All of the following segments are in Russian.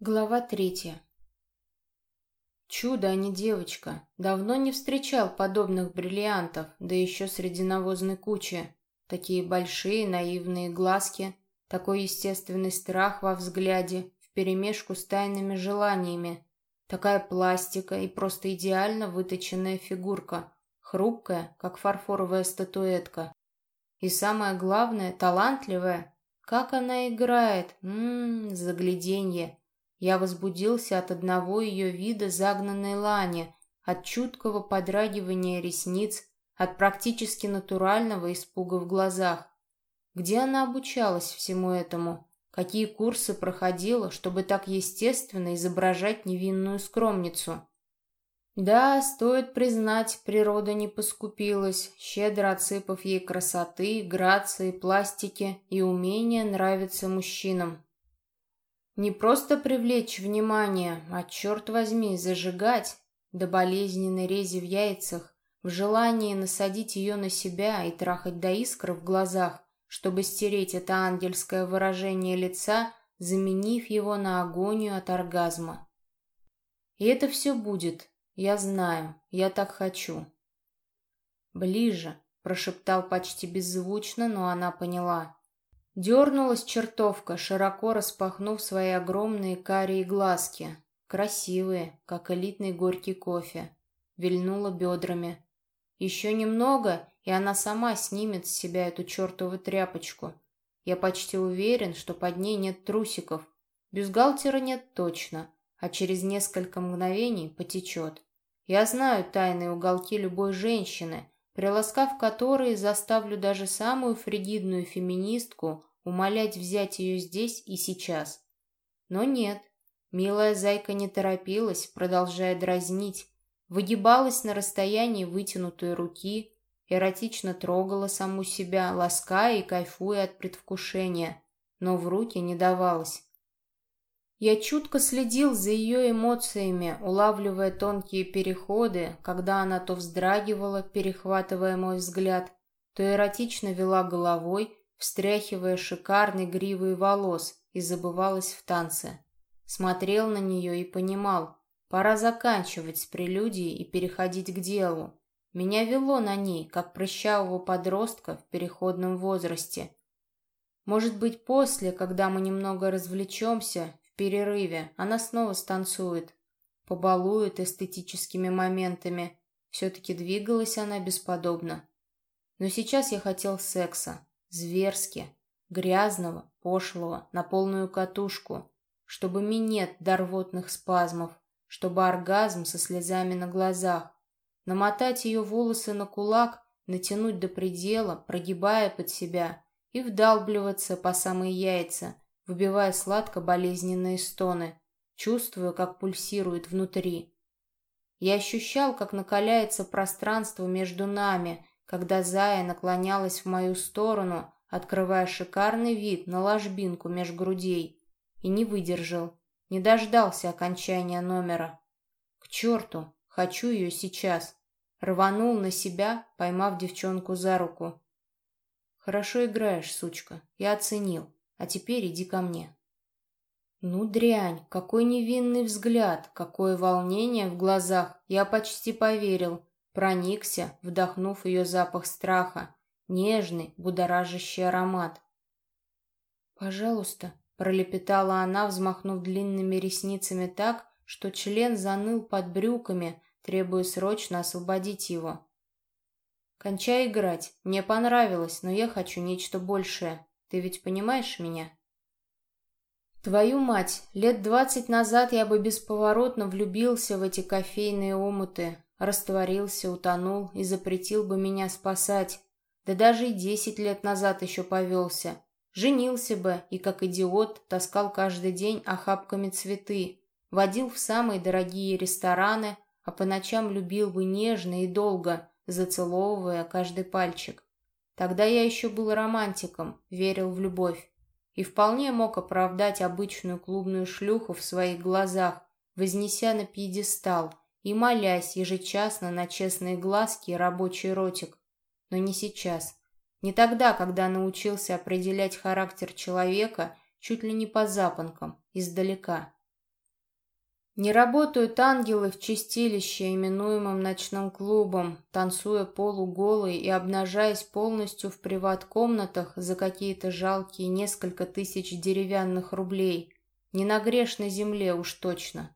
Глава третья. Чудо, а не девочка. Давно не встречал подобных бриллиантов, да еще среди навозной кучи. Такие большие наивные глазки, такой естественный страх во взгляде, вперемешку с тайными желаниями. Такая пластика и просто идеально выточенная фигурка, хрупкая, как фарфоровая статуэтка. И самое главное, талантливая. Как она играет, ммм, загляденье. Я возбудился от одного ее вида загнанной лани, от чуткого подрагивания ресниц, от практически натурального испуга в глазах. Где она обучалась всему этому? Какие курсы проходила, чтобы так естественно изображать невинную скромницу? Да, стоит признать, природа не поскупилась, щедро отсыпав ей красоты, грации, пластики и умения нравиться мужчинам. Не просто привлечь внимание, а, черт возьми, зажигать до болезненной рези в яйцах, в желании насадить ее на себя и трахать до искр в глазах, чтобы стереть это ангельское выражение лица, заменив его на агонию от оргазма. И это все будет, я знаю, я так хочу. «Ближе», — прошептал почти беззвучно, но она поняла. Дернулась чертовка, широко распахнув свои огромные карие глазки. Красивые, как элитный горький кофе. Вильнула бедрами. Еще немного, и она сама снимет с себя эту чертову тряпочку. Я почти уверен, что под ней нет трусиков. Бюстгальтера нет точно, а через несколько мгновений потечет. Я знаю тайные уголки любой женщины, приласкав которые заставлю даже самую фригидную феминистку умолять взять ее здесь и сейчас. Но нет, милая зайка не торопилась, продолжая дразнить, выгибалась на расстоянии вытянутой руки, эротично трогала саму себя, лаская и кайфуя от предвкушения, но в руки не давалась. Я чутко следил за ее эмоциями, улавливая тонкие переходы, когда она то вздрагивала, перехватывая мой взгляд, то эротично вела головой, встряхивая шикарной гривой волос, и забывалась в танце. Смотрел на нее и понимал, пора заканчивать с прелюдией и переходить к делу. Меня вело на ней, как прыщавого подростка в переходном возрасте. Может быть, после, когда мы немного развлечемся, в перерыве, она снова станцует, побалует эстетическими моментами. Все-таки двигалась она бесподобно. Но сейчас я хотел секса, Зверски, грязного, пошлого, на полную катушку, чтобы минет до рвотных спазмов, чтобы оргазм со слезами на глазах, намотать ее волосы на кулак, натянуть до предела, прогибая под себя и вдалбливаться по самые яйца, выбивая сладко-болезненные стоны, чувствуя, как пульсирует внутри. Я ощущал, как накаляется пространство между нами, когда Зая наклонялась в мою сторону, открывая шикарный вид на ложбинку меж грудей, и не выдержал, не дождался окончания номера. К черту, хочу ее сейчас. Рванул на себя, поймав девчонку за руку. Хорошо играешь, сучка, я оценил, а теперь иди ко мне. Ну, дрянь, какой невинный взгляд, какое волнение в глазах, я почти поверил. Проникся, вдохнув ее запах страха, нежный, будоражащий аромат. «Пожалуйста», — пролепетала она, взмахнув длинными ресницами так, что член заныл под брюками, требуя срочно освободить его. «Кончай играть. Мне понравилось, но я хочу нечто большее. Ты ведь понимаешь меня?» Твою мать, лет двадцать назад я бы бесповоротно влюбился в эти кофейные омуты, растворился, утонул и запретил бы меня спасать. Да даже и десять лет назад еще повелся. Женился бы и, как идиот, таскал каждый день охапками цветы, водил в самые дорогие рестораны, а по ночам любил бы нежно и долго, зацеловывая каждый пальчик. Тогда я еще был романтиком, верил в любовь и вполне мог оправдать обычную клубную шлюху в своих глазах, вознеся на пьедестал – и молясь ежечасно на честные глазки и рабочий ротик. Но не сейчас. Не тогда, когда научился определять характер человека чуть ли не по запонкам, издалека. Не работают ангелы в чистилище, именуемом ночным клубом, танцуя полуголые и обнажаясь полностью в приват-комнатах за какие-то жалкие несколько тысяч деревянных рублей. Не на грешной земле уж точно.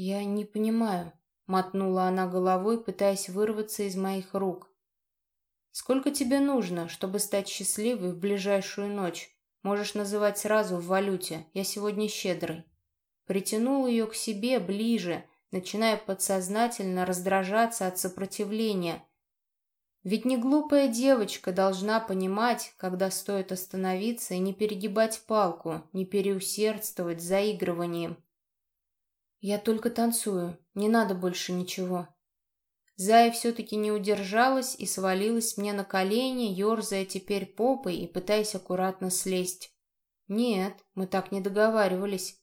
«Я не понимаю», — мотнула она головой, пытаясь вырваться из моих рук. «Сколько тебе нужно, чтобы стать счастливой в ближайшую ночь? Можешь называть сразу в валюте. Я сегодня щедрый» притянул ее к себе ближе, начиная подсознательно раздражаться от сопротивления. Ведь не глупая девочка должна понимать, когда стоит остановиться и не перегибать палку, не переусердствовать заигрыванием. «Я только танцую, не надо больше ничего». Зая все-таки не удержалась и свалилась мне на колени, ерзая теперь попой и пытаясь аккуратно слезть. «Нет, мы так не договаривались.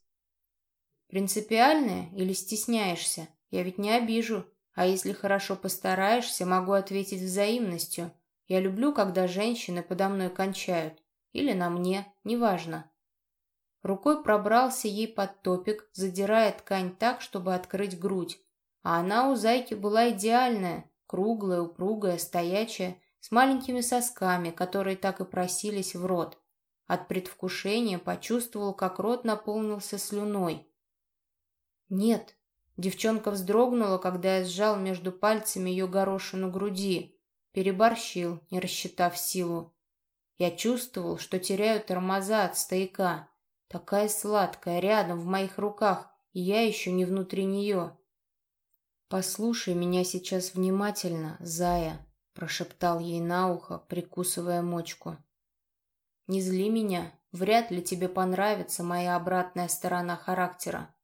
Принципиальная или стесняешься? Я ведь не обижу. А если хорошо постараешься, могу ответить взаимностью. Я люблю, когда женщины подо мной кончают. Или на мне, неважно. Рукой пробрался ей под топик, задирая ткань так, чтобы открыть грудь. А она у зайки была идеальная, круглая, упругая, стоячая, с маленькими сосками, которые так и просились в рот. От предвкушения почувствовал, как рот наполнился слюной. «Нет». Девчонка вздрогнула, когда я сжал между пальцами ее горошину груди. Переборщил, не рассчитав силу. Я чувствовал, что теряю тормоза от стояка. Такая сладкая, рядом, в моих руках, и я еще не внутри нее. «Послушай меня сейчас внимательно, зая», — прошептал ей на ухо, прикусывая мочку. «Не зли меня, вряд ли тебе понравится моя обратная сторона характера.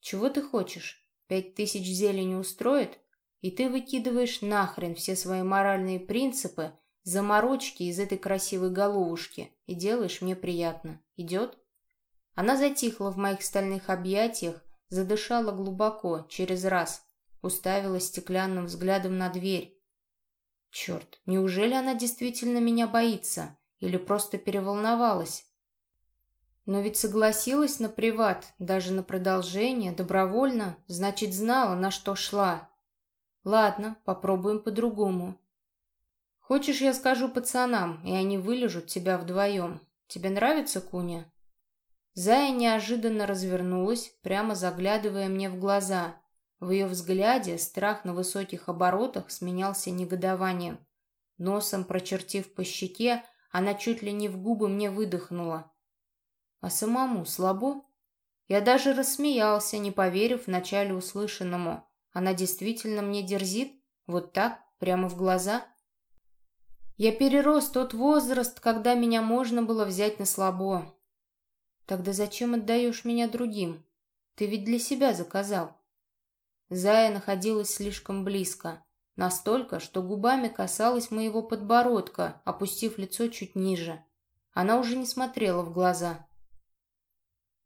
Чего ты хочешь? Пять тысяч зелени устроит? И ты выкидываешь нахрен все свои моральные принципы, заморочки из этой красивой головушки и делаешь мне приятно. Идет? Она затихла в моих стальных объятиях, задышала глубоко, через раз, уставилась стеклянным взглядом на дверь. Черт, неужели она действительно меня боится? Или просто переволновалась? Но ведь согласилась на приват, даже на продолжение, добровольно, значит, знала, на что шла. Ладно, попробуем по-другому. Хочешь, я скажу пацанам, и они вылежут тебя вдвоем. Тебе нравится, Куня? Зая неожиданно развернулась, прямо заглядывая мне в глаза. В ее взгляде страх на высоких оборотах сменялся негодованием. Носом прочертив по щеке, она чуть ли не в губы мне выдохнула. А самому слабо? Я даже рассмеялся, не поверив вначале услышанному. Она действительно мне дерзит? Вот так, прямо в глаза? Я перерос тот возраст, когда меня можно было взять на слабо. Тогда зачем отдаешь меня другим? Ты ведь для себя заказал. Зая находилась слишком близко. Настолько, что губами касалась моего подбородка, опустив лицо чуть ниже. Она уже не смотрела в глаза.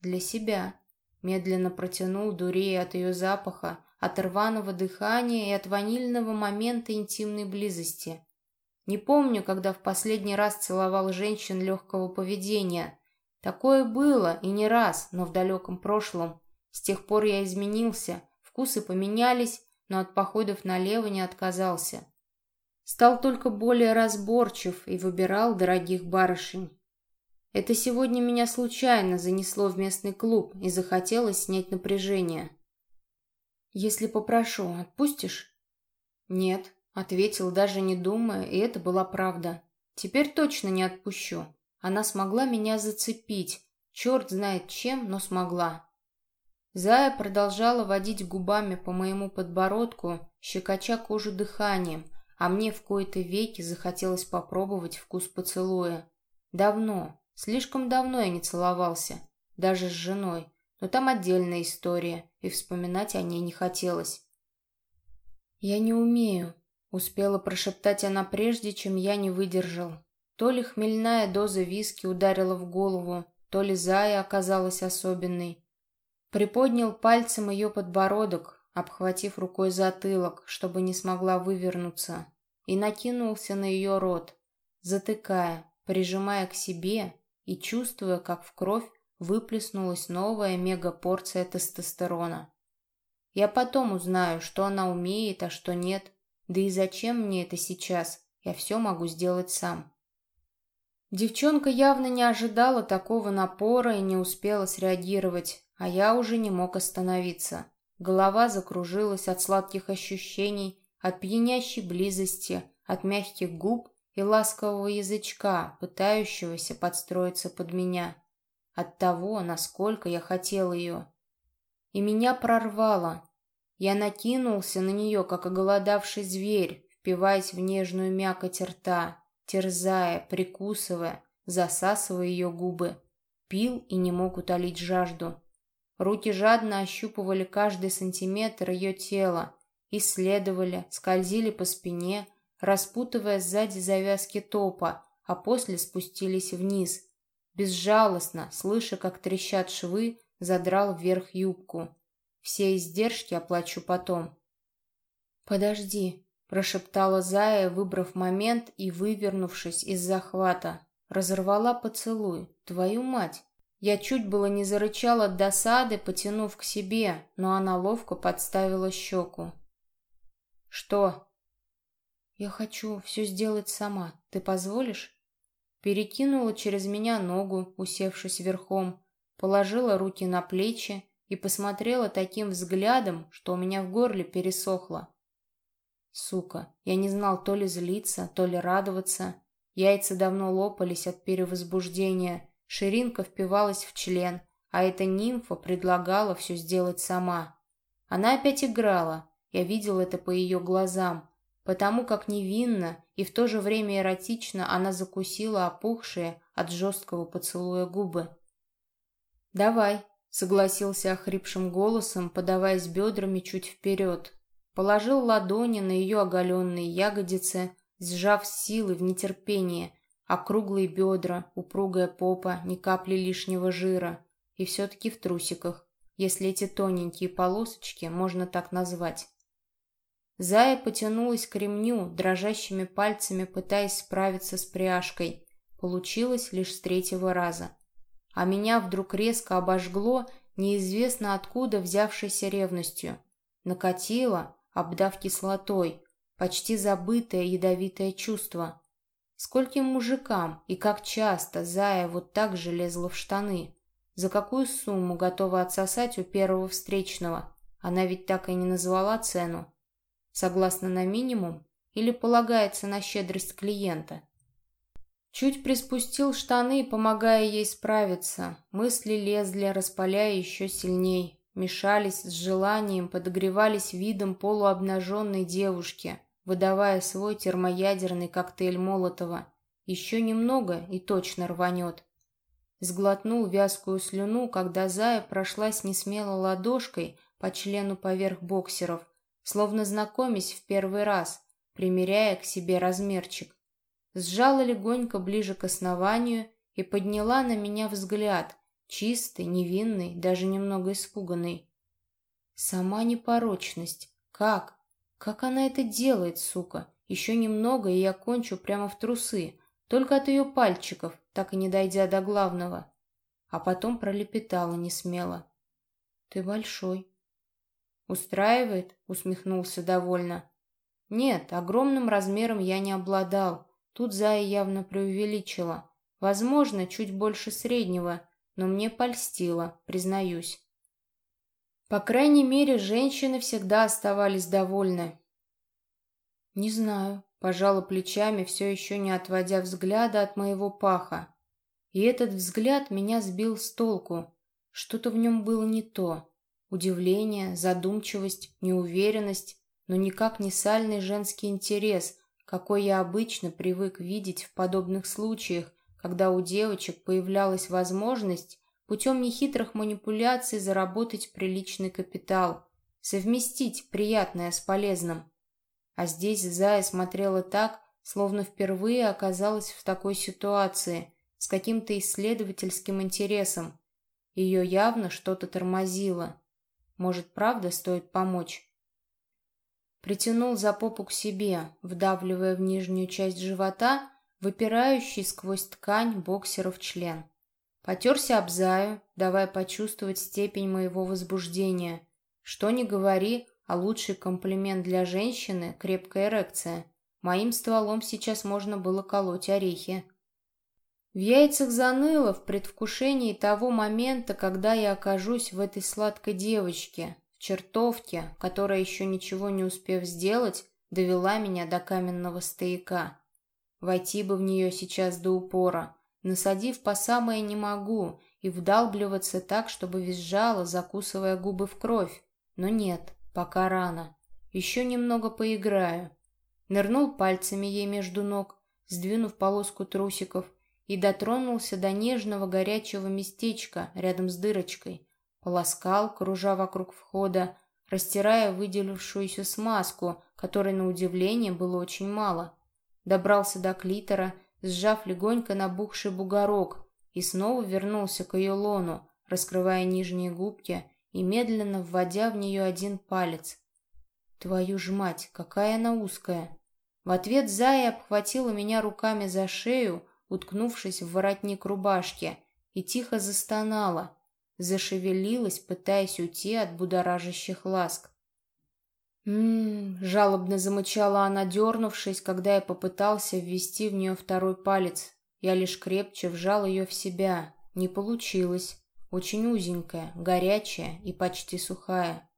Для себя. Медленно протянул, дурея от ее запаха, от рваного дыхания и от ванильного момента интимной близости. Не помню, когда в последний раз целовал женщин легкого поведения. Такое было, и не раз, но в далеком прошлом. С тех пор я изменился, вкусы поменялись, но от походов налево не отказался. Стал только более разборчив и выбирал дорогих барышень. Это сегодня меня случайно занесло в местный клуб и захотелось снять напряжение. «Если попрошу, отпустишь?» «Нет», — ответил, даже не думая, и это была правда. «Теперь точно не отпущу. Она смогла меня зацепить. Черт знает чем, но смогла». Зая продолжала водить губами по моему подбородку, щекоча кожу дыханием, а мне в кои-то веки захотелось попробовать вкус поцелуя. Давно, Слишком давно я не целовался, даже с женой, но там отдельная история, и вспоминать о ней не хотелось. «Я не умею», — успела прошептать она прежде, чем я не выдержал. То ли хмельная доза виски ударила в голову, то ли зая оказалась особенной. Приподнял пальцем ее подбородок, обхватив рукой затылок, чтобы не смогла вывернуться, и накинулся на ее рот, затыкая, прижимая к себе и чувствуя, как в кровь выплеснулась новая мегапорция тестостерона. Я потом узнаю, что она умеет, а что нет. Да и зачем мне это сейчас? Я все могу сделать сам. Девчонка явно не ожидала такого напора и не успела среагировать, а я уже не мог остановиться. Голова закружилась от сладких ощущений, от пьянящей близости, от мягких губ и ласкового язычка, пытающегося подстроиться под меня. От того, насколько я хотел ее. И меня прорвало. Я накинулся на нее, как оголодавший зверь, впиваясь в нежную мякоть рта, терзая, прикусывая, засасывая ее губы. Пил и не мог утолить жажду. Руки жадно ощупывали каждый сантиметр ее тела, исследовали, скользили по спине, распутывая сзади завязки топа, а после спустились вниз. Безжалостно, слыша, как трещат швы, задрал вверх юбку. Все издержки оплачу потом. «Подожди», — прошептала Зая, выбрав момент и вывернувшись из захвата. Разорвала поцелуй. «Твою мать!» Я чуть было не зарычал от досады, потянув к себе, но она ловко подставила щеку. «Что?» «Я хочу все сделать сама. Ты позволишь?» Перекинула через меня ногу, усевшись верхом, положила руки на плечи и посмотрела таким взглядом, что у меня в горле пересохло. Сука, я не знал то ли злиться, то ли радоваться. Яйца давно лопались от перевозбуждения, ширинка впивалась в член, а эта нимфа предлагала все сделать сама. Она опять играла, я видел это по ее глазам, потому как невинно и в то же время эротично она закусила опухшие от жесткого поцелуя губы. «Давай», — согласился охрипшим голосом, подаваясь бедрами чуть вперед. Положил ладони на ее оголенные ягодицы, сжав силы в нетерпении, округлые бедра, упругая попа, ни капли лишнего жира. И все-таки в трусиках, если эти тоненькие полосочки можно так назвать. Зая потянулась к ремню, дрожащими пальцами пытаясь справиться с пряжкой. Получилось лишь с третьего раза. А меня вдруг резко обожгло неизвестно откуда взявшейся ревностью. Накатило, обдав кислотой, почти забытое ядовитое чувство. Скольким мужикам и как часто Зая вот так же лезла в штаны? За какую сумму готова отсосать у первого встречного? Она ведь так и не назвала цену. Согласно на минимум или полагается на щедрость клиента? Чуть приспустил штаны, помогая ей справиться. Мысли лезли, распаляя еще сильней. Мешались с желанием, подогревались видом полуобнаженной девушки, выдавая свой термоядерный коктейль Молотова. Еще немного и точно рванет. Сглотнул вязкую слюну, когда Зая прошлась несмело ладошкой по члену поверх боксеров, словно знакомясь в первый раз, примеряя к себе размерчик сжала легонько ближе к основанию и подняла на меня взгляд, чистый, невинный, даже немного испуганный. Сама непорочность. Как? Как она это делает, сука? Еще немного, и я кончу прямо в трусы, только от ее пальчиков, так и не дойдя до главного. А потом пролепетала несмело. «Ты большой». «Устраивает?» — усмехнулся довольно. «Нет, огромным размером я не обладал, Тут Зая явно преувеличила. Возможно, чуть больше среднего, но мне польстило, признаюсь. По крайней мере, женщины всегда оставались довольны. «Не знаю», — пожала плечами, все еще не отводя взгляда от моего паха. И этот взгляд меня сбил с толку. Что-то в нем было не то. Удивление, задумчивость, неуверенность, но никак не сальный женский интерес — какой я обычно привык видеть в подобных случаях, когда у девочек появлялась возможность путем нехитрых манипуляций заработать приличный капитал, совместить приятное с полезным. А здесь Зая смотрела так, словно впервые оказалась в такой ситуации, с каким-то исследовательским интересом. Ее явно что-то тормозило. Может, правда стоит помочь? Притянул за попу к себе, вдавливая в нижнюю часть живота, выпирающий сквозь ткань боксеров член. Потерся об Заю, давая почувствовать степень моего возбуждения. Что ни говори, а лучший комплимент для женщины — крепкая эрекция. Моим стволом сейчас можно было колоть орехи. В яйцах заныло в предвкушении того момента, когда я окажусь в этой сладкой девочке, в чертовке, которая, еще ничего не успев сделать, довела меня до каменного стояка. Войти бы в нее сейчас до упора, насадив по самое не могу и вдалбливаться так, чтобы визжала, закусывая губы в кровь. Но нет, пока рано. Еще немного поиграю. Нырнул пальцами ей между ног, сдвинув полоску трусиков, и дотронулся до нежного горячего местечка рядом с дырочкой. Полоскал, кружа вокруг входа, растирая выделившуюся смазку, которой, на удивление, было очень мало. Добрался до клитора, сжав легонько набухший бугорок, и снова вернулся к ее лону, раскрывая нижние губки и медленно вводя в нее один палец. Твою ж мать, какая она узкая! В ответ Зая обхватила меня руками за шею, уткнувшись в воротник рубашки, и тихо застонала, зашевелилась, пытаясь уйти от будоражащих ласк. «М-м-м», жалобно замычала она, дернувшись, когда я попытался ввести в нее второй палец. Я лишь крепче вжал ее в себя. Не получилось. Очень узенькая, горячая и почти сухая.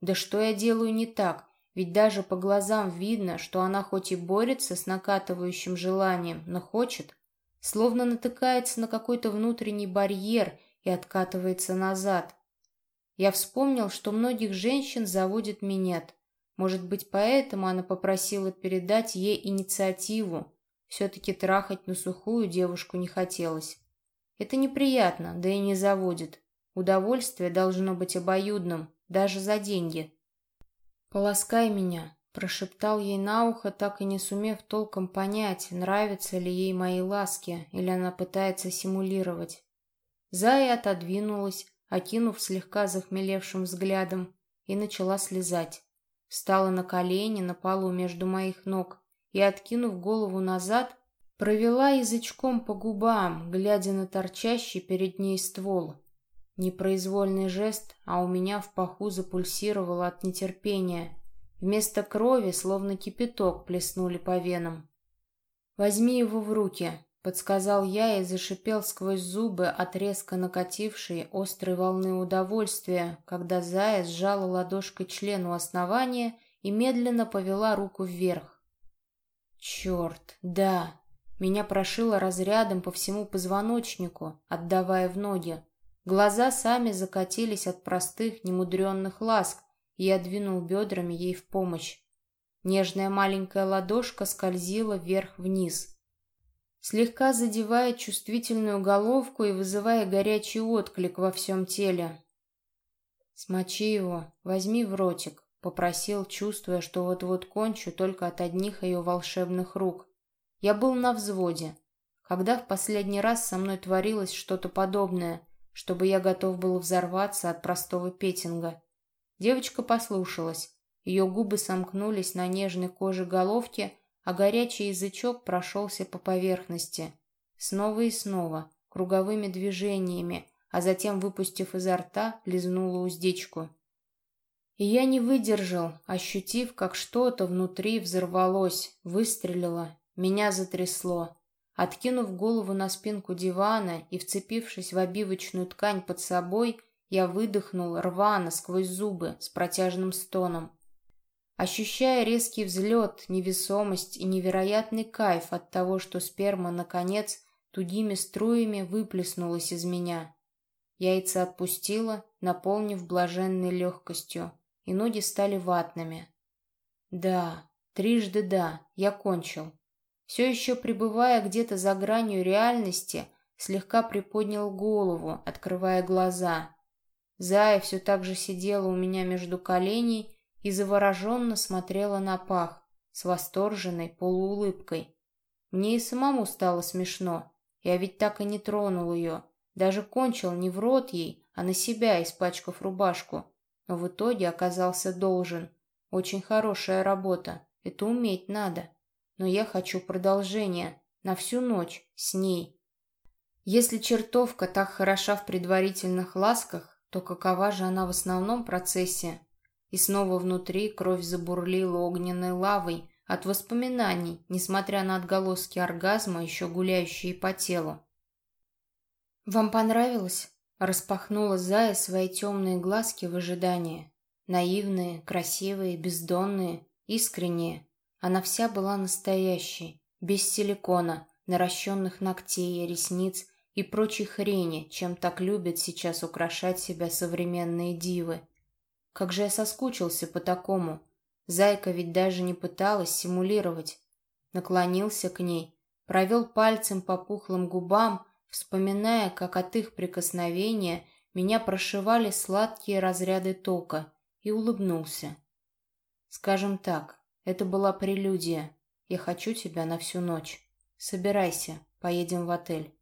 Да что я делаю не так? Ведь даже по глазам видно, что она хоть и борется с накатывающим желанием, но хочет, словно натыкается на какой-то внутренний барьер и откатывается назад. Я вспомнил, что многих женщин заводит минет. Может быть, поэтому она попросила передать ей инициативу. Все-таки трахать на сухую девушку не хотелось. Это неприятно, да и не заводит. Удовольствие должно быть обоюдным, даже за деньги. «Полоскай меня», — прошептал ей на ухо, так и не сумев толком понять, нравятся ли ей мои ласки, или она пытается симулировать. Зая отодвинулась, окинув слегка захмелевшим взглядом, и начала слезать. Встала на колени на полу между моих ног и, откинув голову назад, Провела язычком по губам, глядя на торчащий перед ней ствол. Непроизвольный жест, а у меня в паху запульсировало от нетерпения. Вместо крови, словно кипяток, плеснули по венам. «Возьми его в руки», — подсказал я и зашипел сквозь зубы от резко накатившей острой волны удовольствия, когда Зая сжала ладошкой член у основания и медленно повела руку вверх. «Черт, да!» Меня прошило разрядом по всему позвоночнику, отдавая в ноги. Глаза сами закатились от простых, немудренных ласк, и я двинул бедрами ей в помощь. Нежная маленькая ладошка скользила вверх-вниз, слегка задевая чувствительную головку и вызывая горячий отклик во всем теле. «Смочи его, возьми в ротик», — попросил, чувствуя, что вот-вот кончу только от одних ее волшебных рук. Я был на взводе. Когда в последний раз со мной творилось что-то подобное, чтобы я готов был взорваться от простого петинга. Девочка послушалась. Ее губы сомкнулись на нежной коже головки, а горячий язычок прошелся по поверхности. Снова и снова, круговыми движениями, а затем, выпустив изо рта, лизнула уздечку. И я не выдержал, ощутив, как что-то внутри взорвалось, выстрелило меня затрясло. Откинув голову на спинку дивана и вцепившись в обивочную ткань под собой, я выдохнул рвано сквозь зубы с протяжным стоном. Ощущая резкий взлет, невесомость и невероятный кайф от того, что сперма, наконец, тугими струями выплеснулась из меня. Яйца отпустила, наполнив блаженной легкостью, и ноги стали ватными. Да, трижды да, я кончил. Все еще пребывая где-то за гранью реальности, слегка приподнял голову, открывая глаза. Зая все так же сидела у меня между коленей и завороженно смотрела на пах с восторженной полуулыбкой. Мне и самому стало смешно. Я ведь так и не тронул ее. Даже кончил не в рот ей, а на себя, испачкав рубашку. Но в итоге оказался должен. Очень хорошая работа. Это уметь надо но я хочу продолжения, на всю ночь, с ней. Если чертовка так хороша в предварительных ласках, то какова же она в основном процессе? И снова внутри кровь забурлила огненной лавой от воспоминаний, несмотря на отголоски оргазма, еще гуляющие по телу. «Вам понравилось?» — распахнула Зая свои темные глазки в ожидании. Наивные, красивые, бездонные, искренние. Она вся была настоящей, без силикона, наращенных ногтей и ресниц и прочей хрени, чем так любят сейчас украшать себя современные дивы. Как же я соскучился по такому. Зайка ведь даже не пыталась симулировать. Наклонился к ней, провел пальцем по пухлым губам, вспоминая, как от их прикосновения меня прошивали сладкие разряды тока, и улыбнулся. Скажем так, это была прелюдия. Я хочу тебя на всю ночь. Собирайся, поедем в отель.